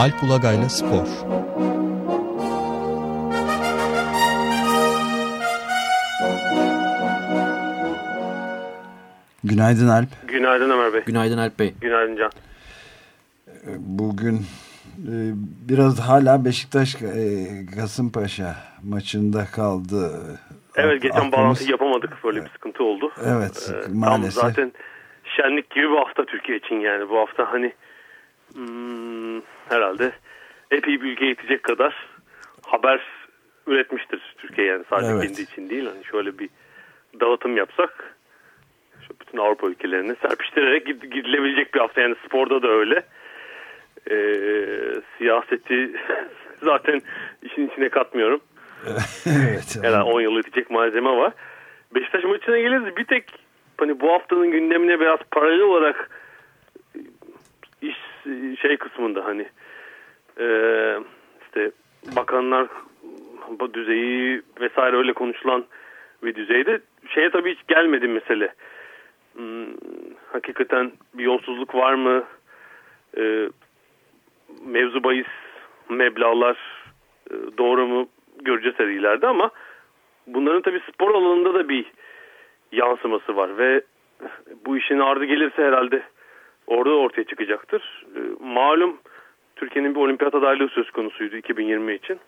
Alp Ulagay'la Spor Günaydın Alp. Günaydın Ömer Bey. Günaydın Alp Bey. Günaydın Can. Bugün e, biraz hala Beşiktaş e, Kasımpaşa maçında kaldı. Evet geçen Aklımız... bağlantı yapamadık. Böyle bir sıkıntı oldu. Evet ee, maalesef. Tam zaten şenlik gibi bir hafta Türkiye için yani. Bu hafta hani hmm, herhalde epey bir ülke yetecek kadar haber üretmiştir Türkiye yani sadece evet. kendi için değil. Hani şöyle bir dağıtım yapsak şu bütün Avrupa ülkelerine serpiştirerek gidilebilecek bir hafta yani sporda da öyle. Ee, siyaseti zaten işin içine katmıyorum. evet. Herhalde 10 yıl yetecek malzeme var. Beşiktaş maçına geliriz. Bir tek hani bu haftanın gündemine biraz paralel olarak iş şey kısmında hani e, işte bakanlar bu düzeyi vesaire öyle konuşulan bir düzeyde şeye tabii hiç gelmedi mesele. Hmm, hakikaten bir yolsuzluk var mı? E, mevzu bahis meblalar e, doğru mu göreceğiz her ileride ama bunların tabii spor alanında da bir yansıması var ve bu işin ardı gelirse herhalde orada ortaya çıkacaktır. E, malum Türkiye'nin bir olimpiyat adaylığı söz konusuydu 2020 için.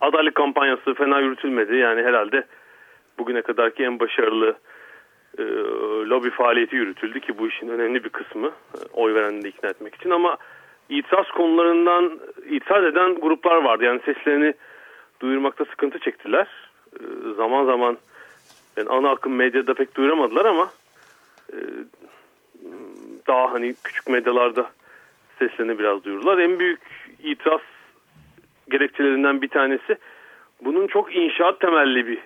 Adaylık kampanyası fena yürütülmedi. Yani herhalde bugüne kadarki en başarılı e, lobi faaliyeti yürütüldü ki bu işin önemli bir kısmı e, oy verenleri de ikna etmek için ama itiraz konularından itiraz eden gruplar vardı. Yani seslerini duyurmakta sıkıntı çektiler. E, zaman zaman yani ana akım medyada pek duyuramadılar ama e, daha hani küçük medyalarda seslerini biraz duyurdular. En büyük itiraz gerekçelerinden bir tanesi bunun çok inşaat temelli bir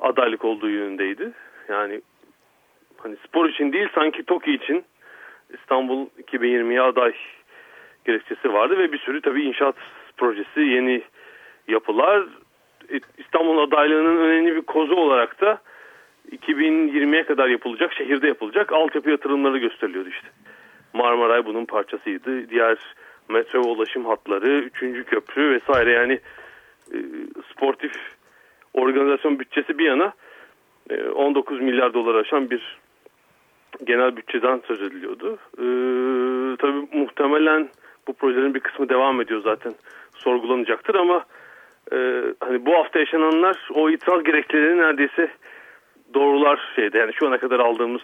adaylık olduğu yönündeydi. Yani hani spor için değil sanki TOKİ için İstanbul 2020'ye aday gerekçesi vardı ve bir sürü tabii inşaat projesi, yeni yapılar. E, İstanbul adaylığının önemli bir kozu olarak da 2020'ye kadar yapılacak, şehirde yapılacak altyapı yatırımları gösteriliyordu işte. Marmaray bunun parçasıydı. Diğer metro ulaşım hatları, üçüncü köprü vesaire yani e, sportif organizasyon bütçesi bir yana e, 19 milyar dolar aşan bir genel bütçeden söz ediliyordu. E, tabii muhtemelen bu projelerin bir kısmı devam ediyor zaten sorgulanacaktır ama e, hani bu hafta yaşananlar o itiraz gerekçelerini neredeyse doğrular şeyde yani şu ana kadar aldığımız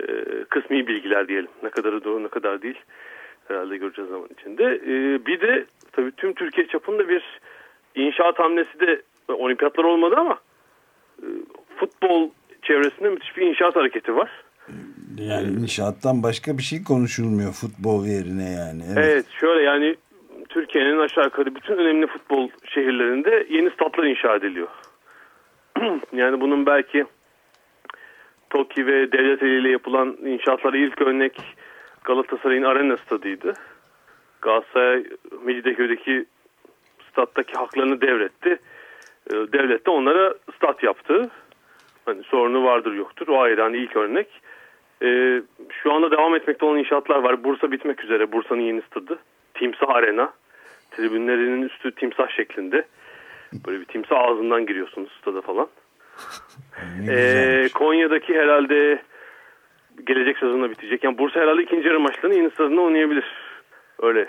e, kısmi bilgiler diyelim. Ne kadarı doğru ne kadar değil herhalde göreceğiz zaman içinde. E, bir de tabii tüm Türkiye çapında bir inşaat hamlesi de olimpiyatlar olmadı ama e, futbol çevresinde müthiş bir inşaat hareketi var. Yani inşaattan başka bir şey konuşulmuyor futbol yerine yani. Evet, evet şöyle yani Türkiye'nin aşağı yukarı bütün önemli futbol şehirlerinde yeni statlar inşa ediliyor. yani bunun belki TOKİ ve devlet eliyle yapılan inşaatlara ilk örnek Galatasaray'ın Arena stadıydı. Galatasaray Mecidiyeköy'deki stat'taki haklarını devretti. Ee, devlet de onlara stat yaptı. Hani sorunu vardır yoktur. O ayrı hani ilk örnek. Ee, şu anda devam etmekte olan inşaatlar var. Bursa bitmek üzere. Bursa'nın yeni stadı. Timsah Arena. Tribünlerinin üstü timsah şeklinde. Böyle bir timsah ağzından giriyorsunuz stada falan. Ee, Konya'daki herhalde gelecek sezonda bitecek. Yani Bursa herhalde ikinci yarı maçlarını yeni stadında oynayabilir. Öyle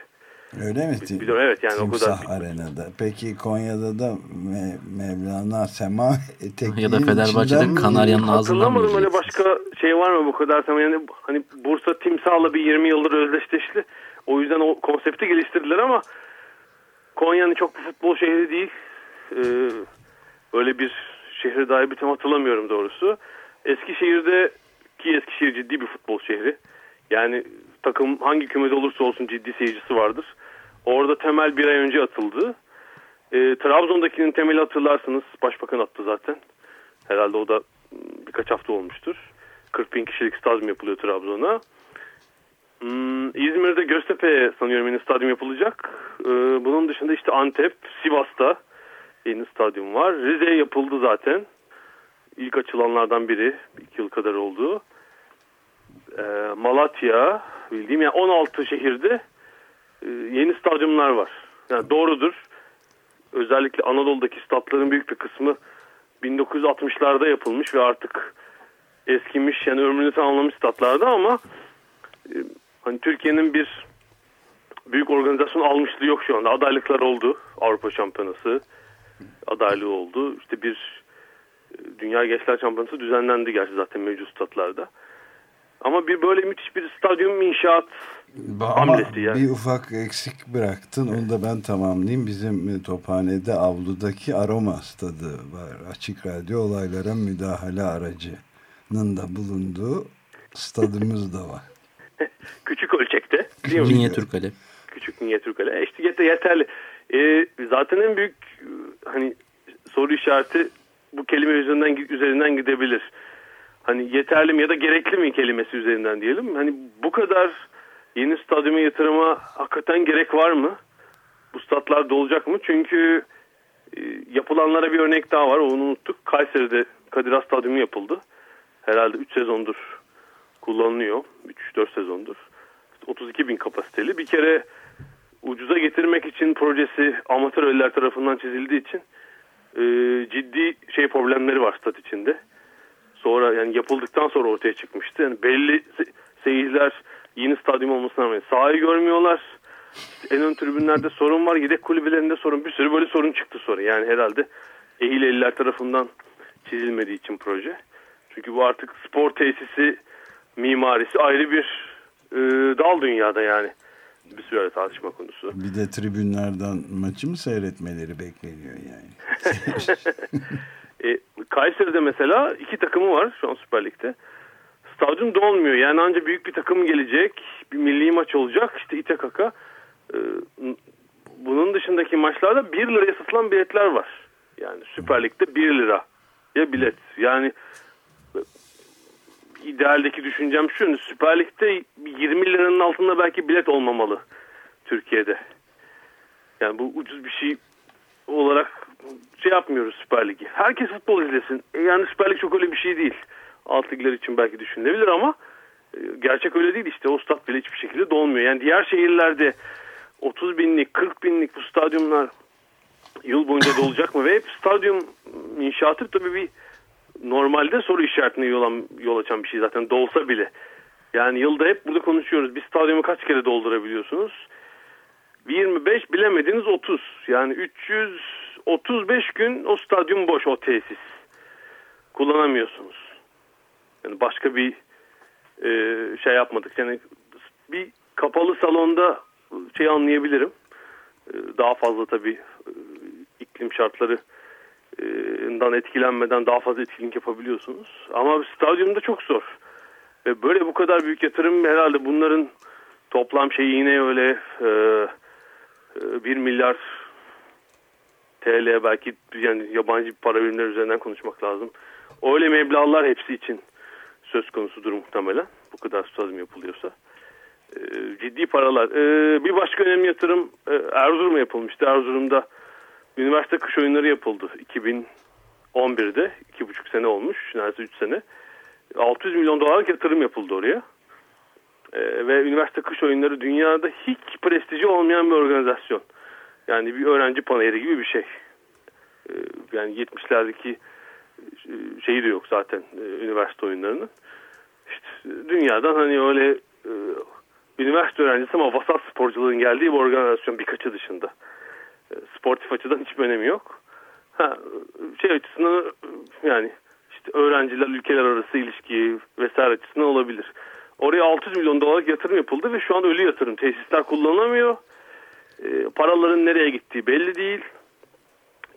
Öyle mi? Biliyorum evet yani Timsah o kadar. Arena'da. Peki Konya'da da Me Mevlana Sema ya da Fenerbahçe'de Kanarya'nın ağzından mı öyle başka şey var mı bu kadar Sema yani hani Bursa Timsah'la bir 20 yıldır özdeşleşti. O yüzden o konsepti geliştirdiler ama Konya'nın çok bir futbol şehri değil. Ee, öyle bir şehre dair bir tam hatırlamıyorum doğrusu. Eskişehir'de ki Eskişehir ciddi bir futbol şehri. Yani takım hangi kümede olursa olsun ciddi seyircisi vardır. Orada temel bir ay önce atıldı. E, Trabzon'dakinin temeli hatırlarsınız. Başbakan attı zaten. Herhalde o da birkaç hafta olmuştur. 40 bin kişilik stadyum yapılıyor Trabzon'a. Hmm, İzmir'de Göztepe'ye sanıyorum yeni stadyum yapılacak. Ee, bunun dışında işte Antep, Sivas'ta yeni stadyum var. Rize yapıldı zaten. İlk açılanlardan biri. iki yıl kadar oldu. Ee, Malatya bildiğim yani 16 şehirde yeni stadyumlar var. Yani doğrudur. Özellikle Anadolu'daki statların büyük bir kısmı 1960'larda yapılmış ve artık eskimiş yani ömrünü tamamlamış statlarda ama e, hani Türkiye'nin bir büyük organizasyon almışlığı yok şu anda. Adaylıklar oldu. Avrupa Şampiyonası adaylığı oldu. İşte bir e, Dünya Gençler Şampiyonası düzenlendi gerçi zaten mevcut statlarda. Ama bir böyle müthiş bir stadyum inşaat ama yani. bir ufak eksik bıraktın. Onu da ben tamamlayayım. Bizim Tophane'de avludaki aroma stadı var. Açık radyo olaylara müdahale aracının da bulunduğu stadımız da var. Küçük ölçekte. Minyatür kale. Küçük minyatür kale. E işte yeterli. Ee, zaten en büyük hani soru işareti bu kelime üzerinden üzerinden gidebilir. Hani yeterli mi ya da gerekli mi kelimesi üzerinden diyelim. Hani bu kadar yeni stadyuma yatırıma hakikaten gerek var mı? Bu statlar dolacak mı? Çünkü e, yapılanlara bir örnek daha var. Onu unuttuk. Kayseri'de Kadir Has Stadyumu yapıldı. Herhalde 3 sezondur kullanılıyor. 3-4 sezondur. 32 bin kapasiteli. Bir kere ucuza getirmek için projesi amatör eller tarafından çizildiği için e, ciddi şey problemleri var stat içinde. Sonra yani yapıldıktan sonra ortaya çıkmıştı. Yani belli seyirciler yeni stadyum olmasına rağmen sahayı görmüyorlar. En ön tribünlerde sorun var. Yedek kulübelerinde sorun. Bir sürü böyle sorun çıktı sonra. Yani herhalde ehil eller tarafından çizilmediği için proje. Çünkü bu artık spor tesisi mimarisi ayrı bir e, dal dünyada yani bir süre tartışma konusu. Bir de tribünlerden maçı mı seyretmeleri bekleniyor yani? e, Kayseri'de mesela iki takımı var şu an Süper Lig'de. Stadyum dolmuyor. Yani ancak büyük bir takım gelecek. Bir milli maç olacak. İşte İTKK. E, bunun dışındaki maçlarda 1 liraya satılan biletler var. Yani Süper Lig'de 1 lira ya bilet. Yani idealdeki düşüncem şu. Süper Lig'de 20 liranın altında belki bilet olmamalı Türkiye'de. Yani bu ucuz bir şey olarak şey yapmıyoruz Süper Lig'i. Herkes futbol izlesin. E yani Süper Lig çok öyle bir şey değil. Alt ligler için belki düşünülebilir ama e, gerçek öyle değil işte. O stat bile hiçbir şekilde dolmuyor. Yani diğer şehirlerde 30 binlik, 40 binlik bu stadyumlar yıl boyunca dolacak mı? Ve hep stadyum inşaatı tabii bir normalde soru işaretine yol, yol açan bir şey zaten dolsa bile. Yani yılda hep burada konuşuyoruz. Bir stadyumu kaç kere doldurabiliyorsunuz? 25 bilemediniz 30. Yani 335 gün o stadyum boş o tesis. Kullanamıyorsunuz. Yani başka bir e, şey yapmadık. Yani bir kapalı salonda şey anlayabilirim. E, daha fazla tabii e, iklim şartları dan etkilenmeden daha fazla etkinlik yapabiliyorsunuz. Ama stadyumda çok zor. Ve böyle bu kadar büyük yatırım herhalde bunların toplam şeyi yine öyle e, e, 1 milyar TL belki yani yabancı para birimleri üzerinden konuşmak lazım. Öyle meblağlar hepsi için söz konusudur muhtemelen. Bu kadar stadyum yapılıyorsa. E, ciddi paralar. E, bir başka önemli yatırım e, Erzurum'a yapılmıştı. Erzurum'da üniversite kış oyunları yapıldı. 2011'de. 2,5 sene olmuş. Neredeyse 3 sene. 600 milyon dolarlık yatırım yapıldı oraya. Ee, ve üniversite kış oyunları dünyada hiç prestiji olmayan bir organizasyon. Yani bir öğrenci paneli gibi bir şey. Ee, yani 70'lerdeki e, şeyi de yok zaten e, üniversite oyunlarının. İşte dünyadan hani öyle e, üniversite öğrencisi ama vasat sporculuğun geldiği bir organizasyon birkaçı dışında. Sportif açıdan hiçbir önemi yok. Ha, şey açısından yani işte öğrenciler ülkeler arası ilişki vesaire açısından olabilir. Oraya 600 milyon dolarlık yatırım yapıldı ve şu an ölü yatırım. Tesisler kullanılamıyor. E, paraların nereye gittiği belli değil.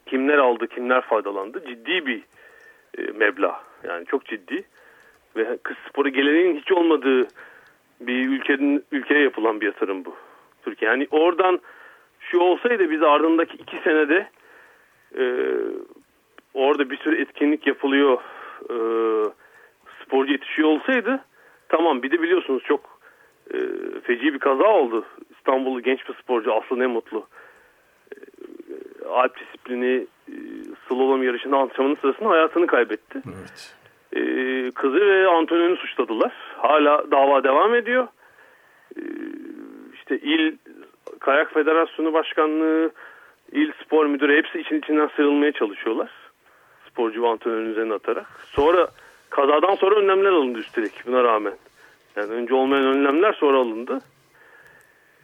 Kimler aldı, kimler faydalandı. Ciddi bir e, meblağ. Yani çok ciddi. Ve kız sporu geleneğinin hiç olmadığı bir ülkenin ülkeye yapılan bir yatırım bu. Türkiye. Yani oradan şu olsaydı biz ardındaki iki senede e, orada bir sürü etkinlik yapılıyor e, sporcu yetişiyor olsaydı tamam bir de biliyorsunuz çok e, feci bir kaza oldu. İstanbullu genç bir sporcu Aslı ne mutlu. E, Alp disiplini e, slalom yarışında antrenmanı sırasında hayatını kaybetti. Evet. E, kızı ve antrenörünü suçladılar. Hala dava devam ediyor. E, işte il Kayak Federasyonu Başkanlığı, İl Spor Müdürü hepsi için içinden sıyrılmaya çalışıyorlar. Sporcu ve antrenörün üzerine atarak. Sonra kazadan sonra önlemler alındı üstelik buna rağmen. Yani önce olmayan önlemler sonra alındı.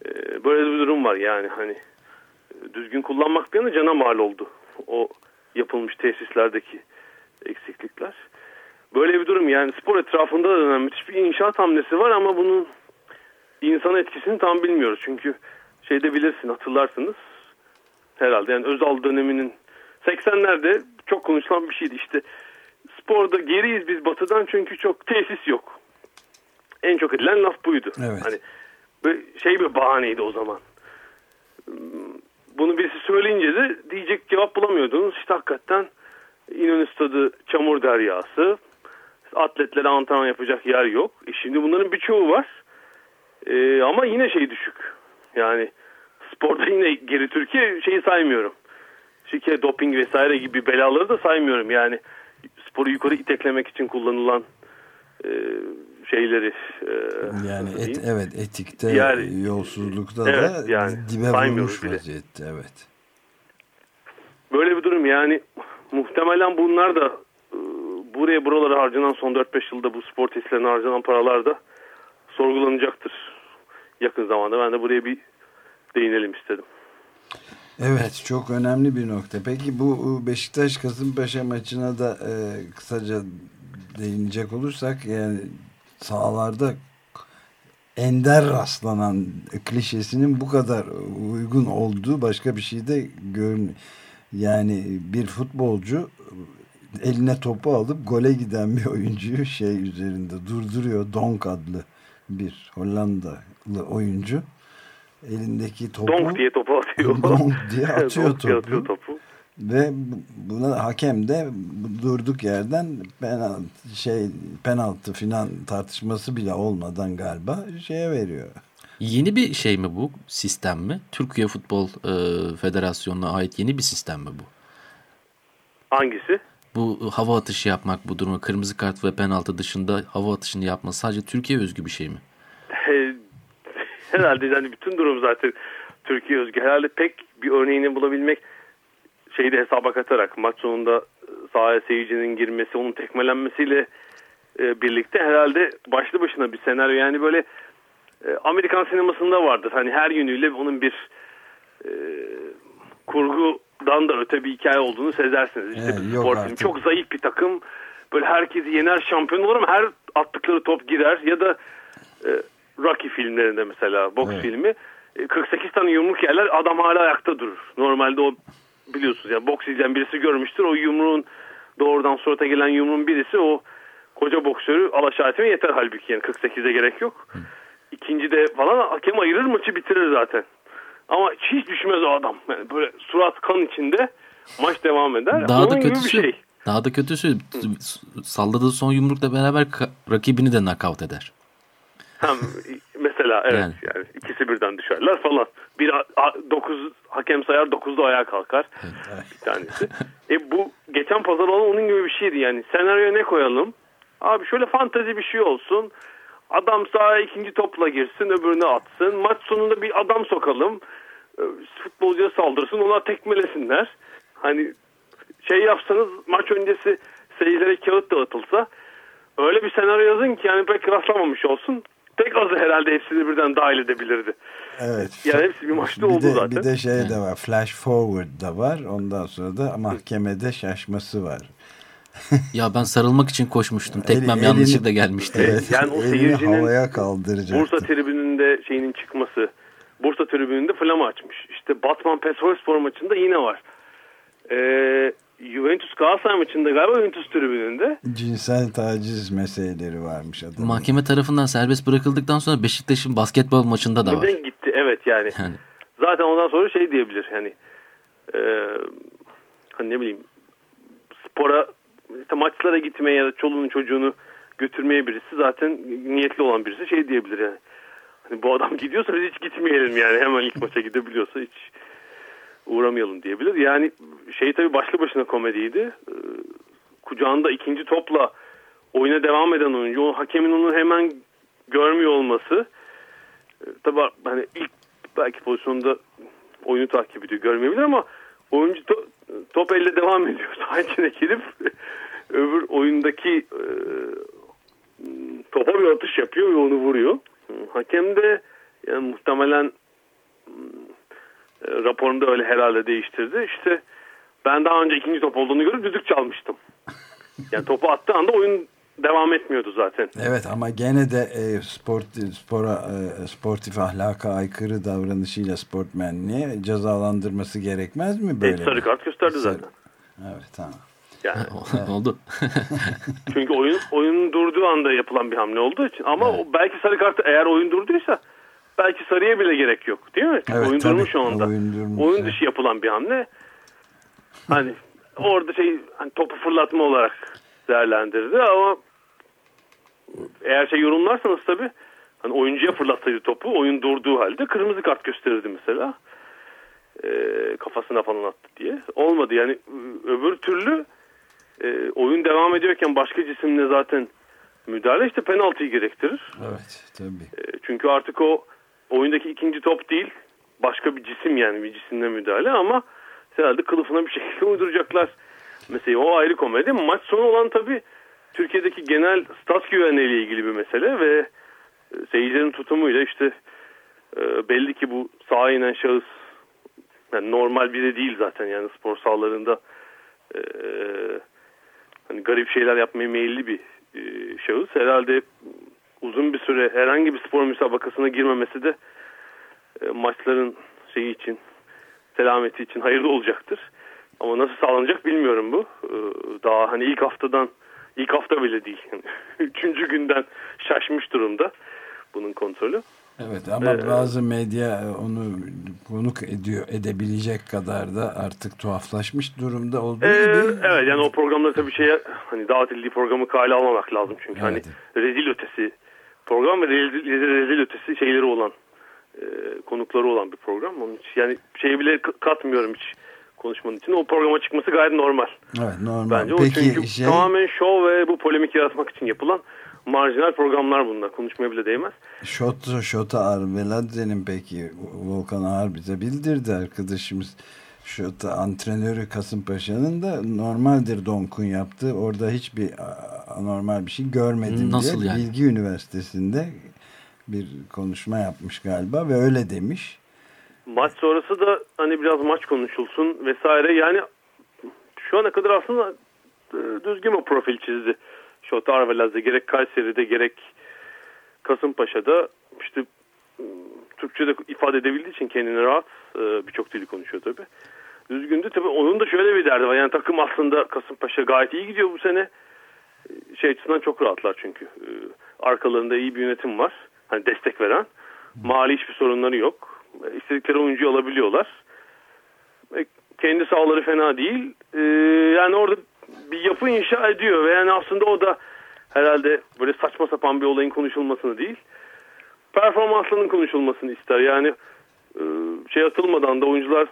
Ee, böyle bir durum var yani hani düzgün kullanmak bir yana cana mal oldu. O yapılmış tesislerdeki eksiklikler. Böyle bir durum yani spor etrafında da dönen müthiş bir inşaat hamlesi var ama bunun insan etkisini tam bilmiyoruz. Çünkü şeyde bilirsin hatırlarsınız herhalde yani Özal döneminin 80'lerde çok konuşulan bir şeydi işte sporda geriyiz biz batıdan çünkü çok tesis yok. En çok edilen laf buydu. Evet. Hani şey bir bahaneydi o zaman. Bunu birisi söyleyince de diyecek cevap bulamıyordunuz. İşte hakikaten İnönü Stadı çamur deryası. Atletlere antrenman yapacak yer yok. E şimdi bunların birçoğu var. E, ama yine şey düşük. Yani sporda yine geri Türkiye şeyi saymıyorum. Şike, doping vesaire gibi belaları da saymıyorum. Yani sporu yukarı iteklemek için kullanılan e, şeyleri e, yani et, evet etikte diğer, yolsuzlukta evet, da yani, dibe vurmuş vaziyette evet. Böyle bir durum yani muhtemelen bunlar da e, buraya buralara harcanan son 4-5 yılda bu spor tesislerine harcanan paralar da sorgulanacaktır yakın zamanda. Ben de buraya bir değinelim istedim. Evet çok önemli bir nokta. Peki bu Beşiktaş Kasımpaşa maçına da e, kısaca değinecek olursak yani sahalarda ender rastlanan klişesinin bu kadar uygun olduğu başka bir şey de görünüyor. Yani bir futbolcu eline topu alıp gole giden bir oyuncuyu şey üzerinde durduruyor. Donk adlı bir Hollandalı oyuncu elindeki topu Donk diye topu atıyor. Donk diye atıyor topu. Diye atıyor topu. Ve buna hakem de durduk yerden penaltı, şey penaltı filan tartışması bile olmadan galiba şeye veriyor. Yeni bir şey mi bu? Sistem mi? Türkiye Futbol e, Federasyonu'na ait yeni bir sistem mi bu? Hangisi? Bu hava atışı yapmak bu durumu kırmızı kart ve penaltı dışında hava atışını yapması sadece Türkiye özgü bir şey mi? Herhalde yani bütün durum zaten Türkiye özgü. Herhalde pek bir örneğini bulabilmek şeyi de hesaba katarak maç sonunda e, sahaya seyircinin girmesi, onun tekmelenmesiyle e, birlikte herhalde başlı başına bir senaryo. Yani böyle e, Amerikan sinemasında vardır. Hani her yönüyle onun bir e, kurgudan da öte bir hikaye olduğunu sezersiniz. İşte bir spor film. Çok zayıf bir takım. Böyle herkesi yener şampiyon olur ama her attıkları top girer. Ya da e, Rocky filmlerinde mesela boks evet. filmi 48 e, tane yumruk yerler adam hala ayakta durur. Normalde o biliyorsunuz yani boks izleyen birisi görmüştür. O yumruğun doğrudan surata gelen yumruğun birisi o koca boksörü alaşağı etmeye yeter halbuki yani 48'e gerek yok. İkinci de falan hakem ayırır maçı bitirir zaten. Ama hiç düşmez o adam. Yani böyle surat kan içinde maç devam eder. Daha Onun da kötüsü, şey. Daha da kötüsü Hı. salladığı son yumrukla beraber rakibini de nakavt eder. Hem mesela evet yani. yani ikisi birden düşerler falan. Bir dokuz hakem sayar dokuzda ayağa kalkar. Evet. Bir tanesi. e bu geçen pazar olan onun gibi bir şeydi yani. Senaryoya ne koyalım? Abi şöyle fantazi bir şey olsun. Adam sahaya ikinci topla girsin öbürünü atsın. Maç sonunda bir adam sokalım. E, futbolcuya saldırsın ona tekmelesinler. Hani şey yapsanız maç öncesi seyircilere kağıt dağıtılsa öyle bir senaryo yazın ki yani pek rastlamamış olsun. Pek azı herhalde hepsini birden dahil edebilirdi. Evet. Yani hepsi bir maçta bir oldu de, zaten. Bir de şey de var. Flash forward da var. Ondan sonra da mahkemede şaşması var. ya ben sarılmak için koşmuştum. Tekmem elini, yanlışlıkla gelmişti. Evet, yani o seyircinin havaya kaldıracak. Bursa tribününde şeyinin çıkması. Bursa tribününde flama açmış. İşte Batman Petrolspor maçında yine var. Ee, Juventus Galatasaray maçında galiba Juventus tribününde. Cinsel taciz meseleleri varmış adamın. Mahkeme tarafından serbest bırakıldıktan sonra Beşiktaş'ın basketbol maçında da var. gitti evet yani. yani. Zaten ondan sonra şey diyebilir hani, e, hani ne bileyim spora işte maçlara gitmeye ya da çoluğunu çocuğunu götürmeye birisi zaten niyetli olan birisi şey diyebilir yani. Hani bu adam gidiyorsa biz hiç gitmeyelim yani hemen ilk maça gidebiliyorsa hiç uğramayalım diyebilir. Yani şey tabii başlı başına komediydi. Ee, kucağında ikinci topla oyuna devam eden oyuncu, hakemin onu hemen görmüyor olması. Ee, tabii hani ilk belki pozisyonda oyunu takip ediyor görmeyebilir ama oyuncu to, top elle devam ediyor. Sağ içine girip öbür oyundaki e, topa bir atış yapıyor ve onu vuruyor. Hakem de yani muhtemelen e, raporunda öyle herhalde değiştirdi. İşte ben daha önce ikinci top olduğunu görüp düdük çalmıştım. Yani topu attığı anda oyun devam etmiyordu zaten. Evet ama gene de e, sport, spora, e, sportif ahlaka aykırı davranışıyla sportmenliğe cezalandırması gerekmez mi böyle? Evet, sarı kart gösterdi sarı. zaten. Evet tamam. Yani, oldu. çünkü oyun oyun durduğu anda yapılan bir hamle olduğu için ama evet. belki sarı kartı eğer oyun durduysa belki sarıya bile gerek yok değil mi? Evet, oyun tabii, durmuş o anda. Oyun, durmuş, oyun dışı yapılan bir hamle. Hani orada şey hani topu fırlatma olarak değerlendirdi ama eğer şey yorumlarsanız tabii hani oyuncuya fırlatsaydı topu oyun durduğu halde kırmızı kart gösterirdi mesela. E, kafasına falan attı diye. Olmadı yani öbür türlü e, oyun devam ediyorken başka cisimle zaten müdahale işte penaltıyı gerektirir. Evet tabii. E, çünkü artık o oyundaki ikinci top değil başka bir cisim yani bir cisimle müdahale ama herhalde kılıfına bir şekilde uyduracaklar. Mesela o ayrı komedi. Maç sonu olan tabii Türkiye'deki genel stat güvenliği ilgili bir mesele ve e, seyircilerin tutumuyla işte e, belli ki bu sağa inen şahıs yani normal biri değil zaten yani spor sahalarında e, hani garip şeyler yapmaya meyilli bir e, şahıs. Herhalde uzun bir süre herhangi bir spor müsabakasına girmemesi de e, maçların şeyi için selameti için hayırlı olacaktır. Ama nasıl sağlanacak bilmiyorum bu. E, daha hani ilk haftadan ilk hafta bile değil. Üçüncü günden şaşmış durumda bunun kontrolü. Evet ama ee, bazı medya onu konuk ediyor edebilecek kadar da artık tuhaflaşmış durumda olduğu ee, gibi. Evet yani o programda tabii şeye hani davet edildiği programı kale almamak lazım çünkü evet. hani rezil ötesi program ve rezil, rezil ötesi şeyleri olan e, konukları olan bir program. Onun için yani şeyi bile katmıyorum hiç konuşmanın için. O programa çıkması gayet normal. Evet normal. Bence Peki, o çünkü şey... tamamen show ve bu polemik yaratmak için yapılan marjinal programlar bunlar. Konuşmaya bile değmez. Şota, Şota Arveladze'nin peki Volkan Ağar bize bildirdi arkadaşımız. Şota antrenörü Kasımpaşa'nın da normaldir Donk'un yaptığı. Orada hiçbir anormal bir şey görmedim Nasıl diye yani? Bilgi Üniversitesi'nde bir konuşma yapmış galiba ve öyle demiş. Maç sonrası da hani biraz maç konuşulsun vesaire. Yani şu ana kadar aslında e, düzgün bir profil çizdi. Şota Arvelaz'da gerek Kayseri'de gerek Kasımpaşa'da işte Türkçe'de ifade edebildiği için kendini rahat e, birçok dili konuşuyor tabi. Düzgündü tabi onun da şöyle bir derdi var. Yani takım aslında Kasımpaşa gayet iyi gidiyor bu sene. E, şey açısından çok rahatlar çünkü. Arkalarında iyi bir yönetim var. Hani destek veren. Mali hiçbir sorunları yok istedikleri oyuncuyu alabiliyorlar. E, kendi sahaları fena değil. E, yani orada bir yapı inşa ediyor ve yani aslında o da herhalde böyle saçma sapan bir olayın konuşulmasını değil performanslarının konuşulmasını ister. Yani e, şey atılmadan da oyuncular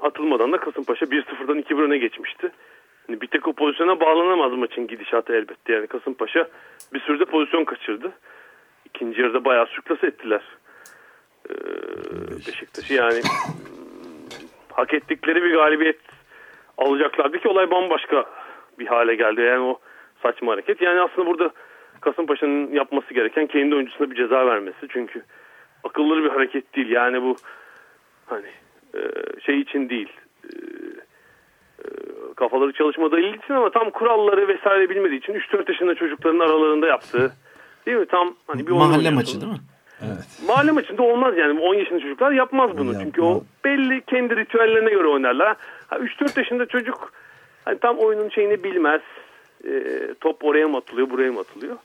atılmadan da Kasımpaşa 1-0'dan 2-1 öne geçmişti. Yani bir tek o pozisyona bağlanamaz maçın gidişatı elbette. Yani Kasımpaşa bir sürede pozisyon kaçırdı. İkinci yarıda bayağı sürklas ettiler. Ee, Beşiktaş'ı yani hak ettikleri bir galibiyet alacaklardı ki olay bambaşka bir hale geldi. Yani o saçma hareket. Yani aslında burada Kasımpaşa'nın yapması gereken kendi oyuncusuna bir ceza vermesi. Çünkü akıllı bir hareket değil. Yani bu hani e, şey için değil. Kafaları çalışmadığı için ama tam kuralları vesaire bilmediği için 3-4 yaşında çocukların aralarında yaptığı değil mi? Tam hani bir mahalle maçı değil mi? Evet. Mahalle maçında olmaz yani 10 yaşında çocuklar yapmaz bunu. Yapma. Çünkü o belli kendi ritüellerine göre oynarlar. 3-4 yaşında çocuk hani tam oyunun şeyini bilmez. E, top oraya mı atılıyor buraya mı atılıyor.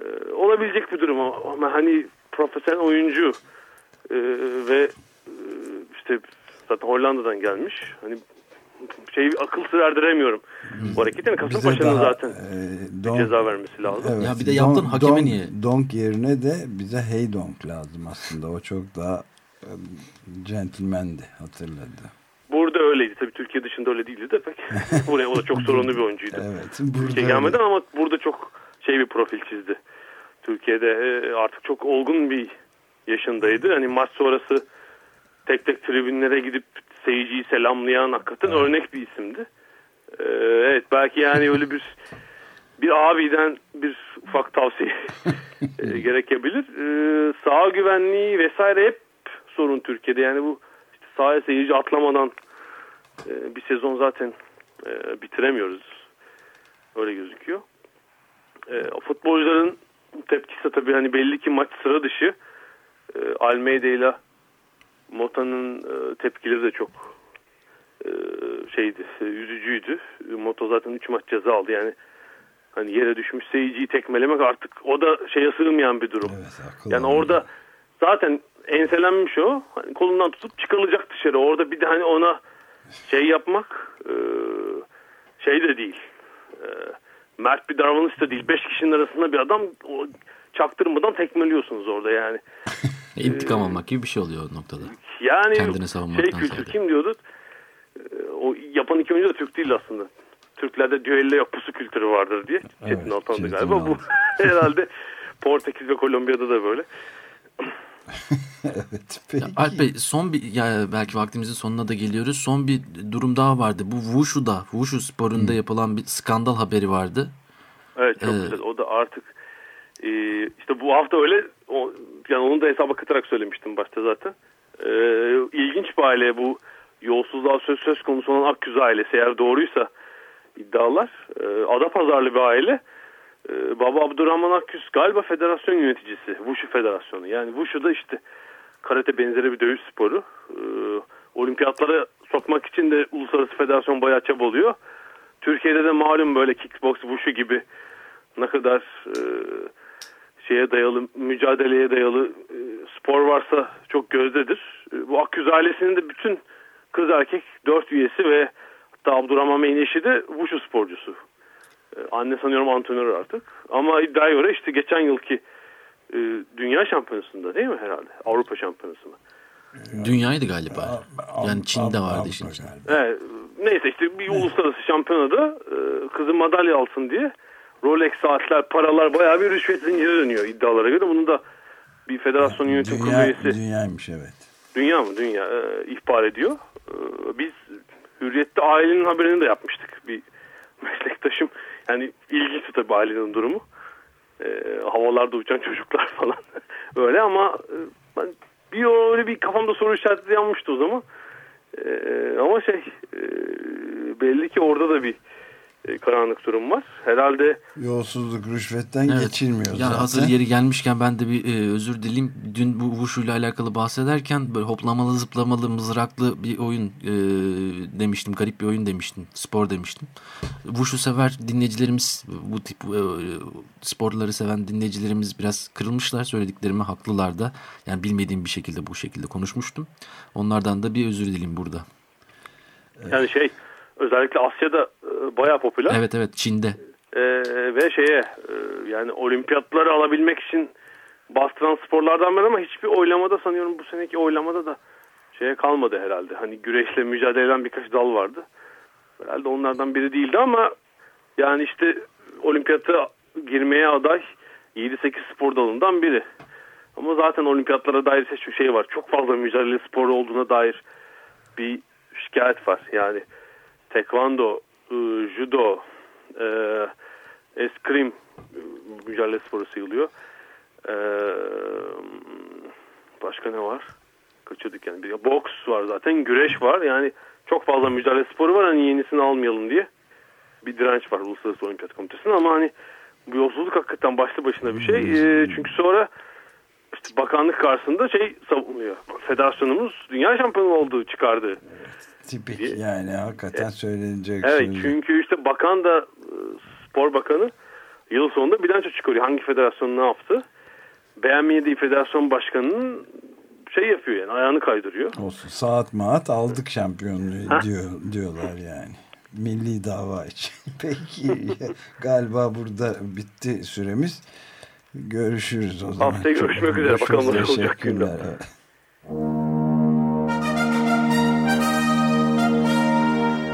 E, olabilecek bir durum ama hani profesyonel oyuncu e, ve e, işte zaten Hollanda'dan gelmiş. Hani şey akıl sır erdiremiyorum. Bu hareketin Kasımpaşa'nın zaten e, don, ceza vermesi lazım. Evet, ya bir de yaptın hakeme don, niye? Donk yerine de bize hey donk lazım aslında. O çok daha e, centilmendi hatırladı. Burada öyleydi. Tabii Türkiye dışında öyle değildi de pek. Buraya o da çok sorunlu bir oyuncuydu. evet. Burada Türkiye gelmeden ama burada çok şey bir profil çizdi. Türkiye'de e, artık çok olgun bir yaşındaydı. Hani maç sonrası tek tek tribünlere gidip seyirciyi selamlayan hakikaten evet. örnek bir isimdi. Ee, evet belki yani öyle bir bir abiden bir ufak tavsiye e, gerekebilir. Ee, sağ güvenliği vesaire hep sorun Türkiye'de. Yani bu işte sahaya seyirci atlamadan e, bir sezon zaten e, bitiremiyoruz. Öyle gözüküyor. E, futbolcuların tepkisi tabii hani belli ki maç sıra dışı. E, Almeida ile Mota'nın e, tepkileri de çok e, şeydi, üzücüydü. Moto zaten 3 maç ceza aldı yani. Hani yere düşmüş seyirciyi tekmelemek artık o da şeye sığmayan bir durum. Evet, yani orada zaten enselenmiş o. Hani kolundan tutup çıkarılacak dışarı. Orada bir de hani ona şey yapmak e, şey de değil. E, mert bir davranış da değil. Beş kişinin arasında bir adam o, çaktırmadan tekmeliyorsunuz orada yani. İntikam ee, almak gibi bir şey oluyor o noktada. Yani Kendini şey kültür kim diyordu? O yapan iki oyuncu da Türk değil aslında. Türklerde düello yok pusu kültürü vardır diye. Evet, Çetin Altan'da galiba. Bu herhalde Portekiz ve Kolombiya'da da böyle. evet peki. Ya, Alp Bey son bir ya belki vaktimizin sonuna da geliyoruz. Son bir durum daha vardı. Bu Wushu'da, Wushu sporunda Hı. yapılan bir skandal haberi vardı. Evet çok ee, güzel. O da artık e, işte bu hafta öyle o, yani onu da hesaba katarak söylemiştim başta zaten. E, ilginç bir aile bu yolsuzluğa söz söz konusu olan Akgüz ailesi eğer doğruysa iddialar. E, Adapazarlı bir aile. E, Baba Abdurrahman Akgüz galiba federasyon yöneticisi. Wushu Federasyonu. Yani Wushu da işte karate benzeri bir dövüş sporu. E, olimpiyatlara sokmak için de uluslararası federasyon bayağı çabalıyor. Türkiye'de de malum böyle kickbox, wushu gibi ne kadar e, şeye dayalı, mücadeleye dayalı e, spor varsa çok gözdedir. E, bu Akgüz ailesinin de bütün kız erkek dört üyesi ve hatta Abdurrahman Bey'in eşi de Wushu sporcusu. E, anne sanıyorum antrenör artık. Ama iddiaya göre işte geçen yılki e, dünya şampiyonasında değil mi herhalde? Avrupa şampiyonasında. Dünyaydı galiba. Yani Çin'de vardı işin Evet, neyse işte bir uluslararası şampiyonada e, kızı madalya alsın diye Rolex saatler, paralar bayağı bir rüşvet zinciri dönüyor iddialara göre. Bunu da bir federasyon yönetim kurulu üyesi. Dünyaymış evet. Dünya mı? Dünya e, ihbar ediyor. E, biz Hürriyet'te ailenin haberini de yapmıştık. Bir meslektaşım yani ilginç tabii ailenin durumu. E, havalarda uçan çocuklar falan. Öyle ama e, ben bir öyle bir kafamda soru işareti yanmıştı o zaman. E, ama şey e, belli ki orada da bir karanlık durum var. Herhalde yolsuzluk rüşvetten evet. geçilmiyor yani zaten. Hazır yeri gelmişken ben de bir e, özür dileyim. Dün bu ile alakalı bahsederken böyle hoplamalı zıplamalı mızraklı bir oyun e, demiştim. Garip bir oyun demiştim. Spor demiştim. Wushu sever dinleyicilerimiz bu tip e, sporları seven dinleyicilerimiz biraz kırılmışlar. Söylediklerime haklılar da. Yani bilmediğim bir şekilde bu şekilde konuşmuştum. Onlardan da bir özür dileyim burada. Yani şey özellikle Asya'da e, bayağı popüler. Evet evet Çin'de. E, ve şeye e, yani olimpiyatları alabilmek için bastıran sporlardan ben ama hiçbir oylamada sanıyorum bu seneki oylamada da şeye kalmadı herhalde. Hani güreşle mücadele eden birkaç dal vardı. Herhalde onlardan biri değildi ama yani işte olimpiyata girmeye aday 7-8 spor dalından biri. Ama zaten olimpiyatlara dair şu şey var. Çok fazla mücadele sporu olduğuna dair bir şikayet var. Yani tekvando, judo, e, eskrim mücadele sporu sayılıyor. E, başka ne var? Kaçırdık yani. Boks var zaten, güreş var. Yani çok fazla mücadele sporu var. Hani yenisini almayalım diye bir direnç var Uluslararası Olimpiyat Komitesi'nin ama hani bu yolsuzluk hakikaten başlı başına bir şey. E, çünkü sonra işte bakanlık karşısında şey savunuyor. Federasyonumuz dünya şampiyonu olduğu çıkardı. Tipik diye. yani hakikaten söylenecek. Evet şimdi. çünkü işte bakan da e, spor bakanı yıl sonunda bilanço çıkarıyor. Hangi federasyon ne yaptı? Beğenmediği federasyon başkanının şey yapıyor yani ayağını kaydırıyor. Olsun saat maat aldık şampiyonluğu diyor, diyorlar yani. Milli dava için. Peki galiba burada bitti süremiz. Görüşürüz o zaman. Haftaya görüşmek üzere. Bakalım nasıl olacak gündem.